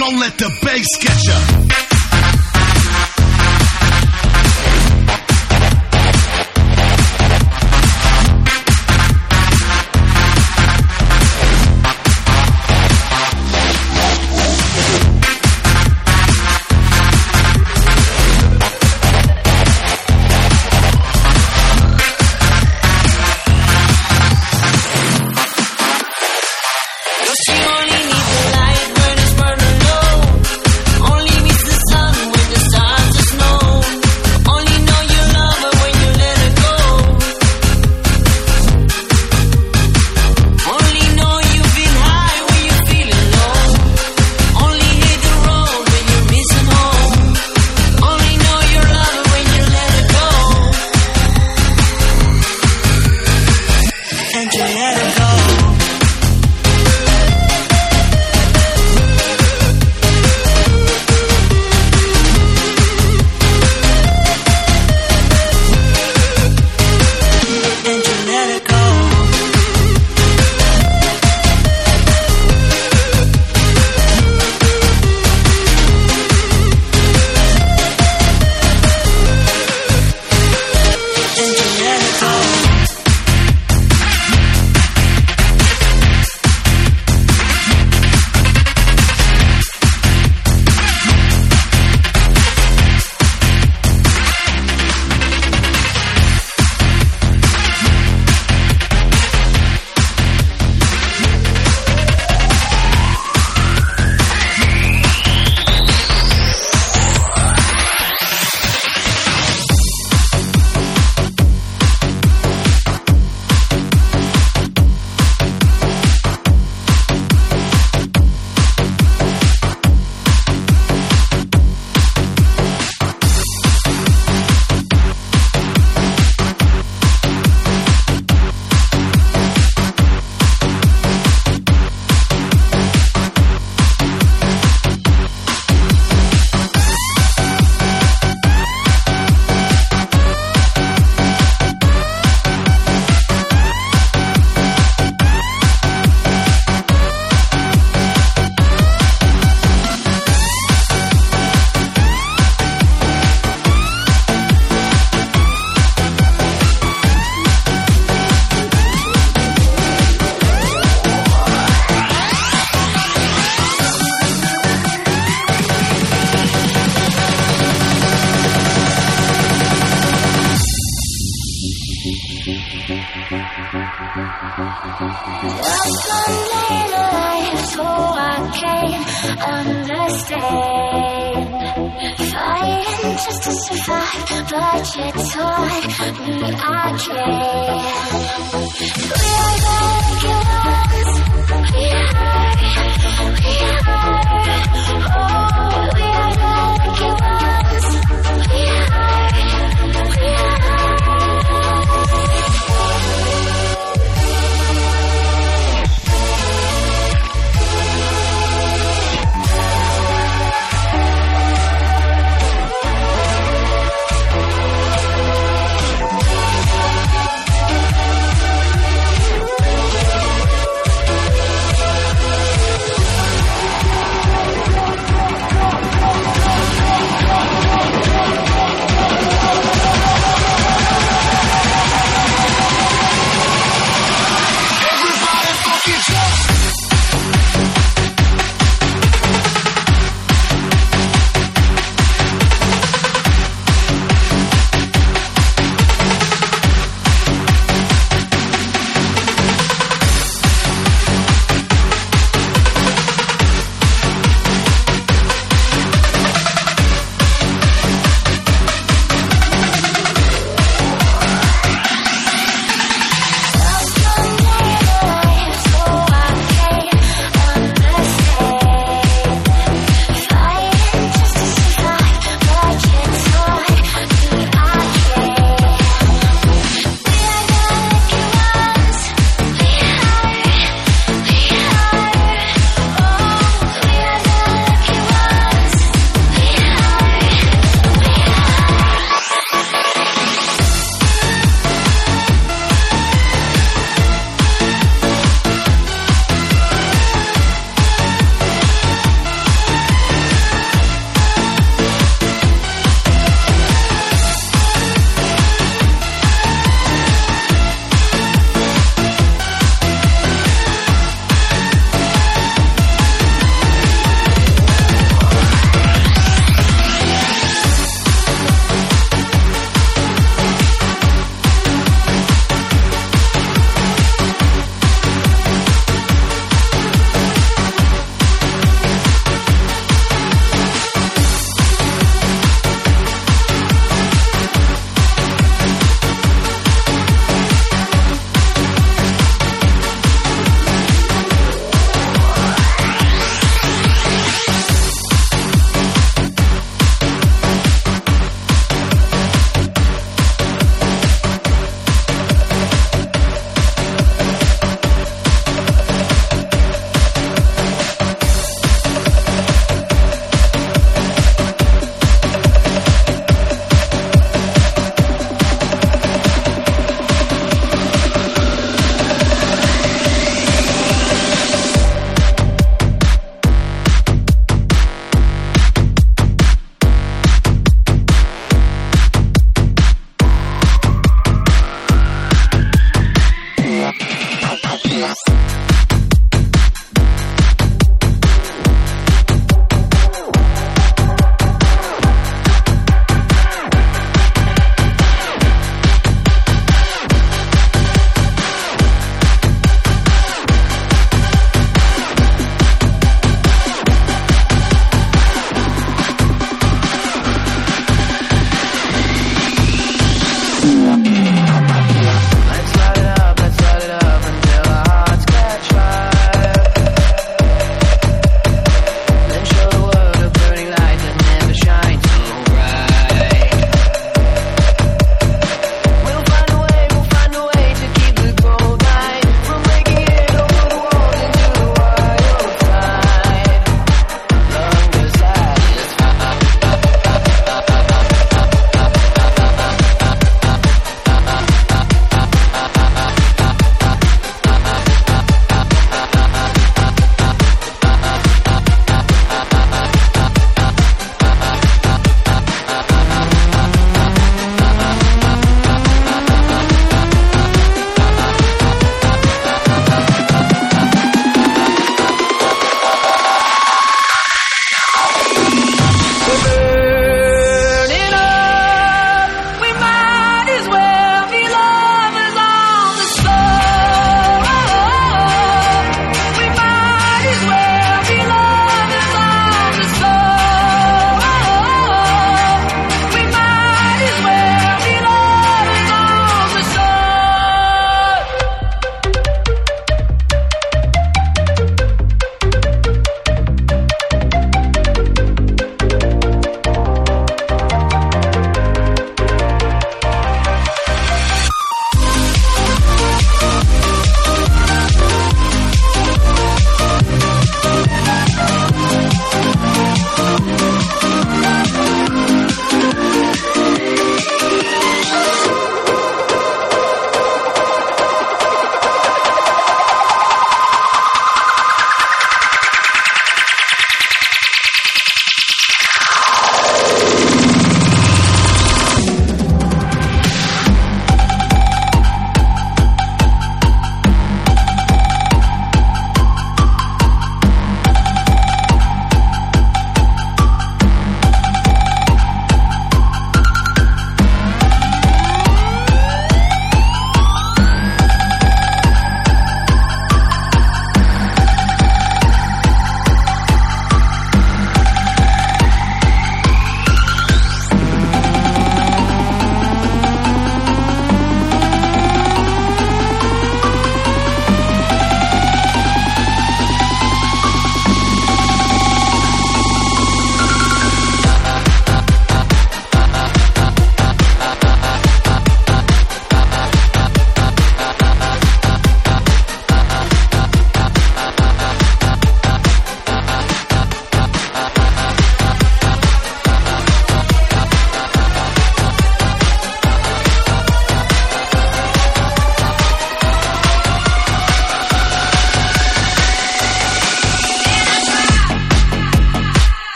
Don't let the bass get ya.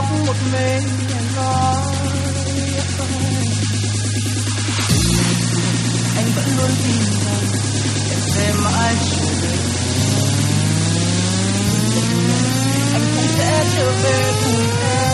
Khóc một mình nói anh vẫn luôn tin rằng em sẽ mãi chờ đợi anh cũng sẽ trở về cùng em.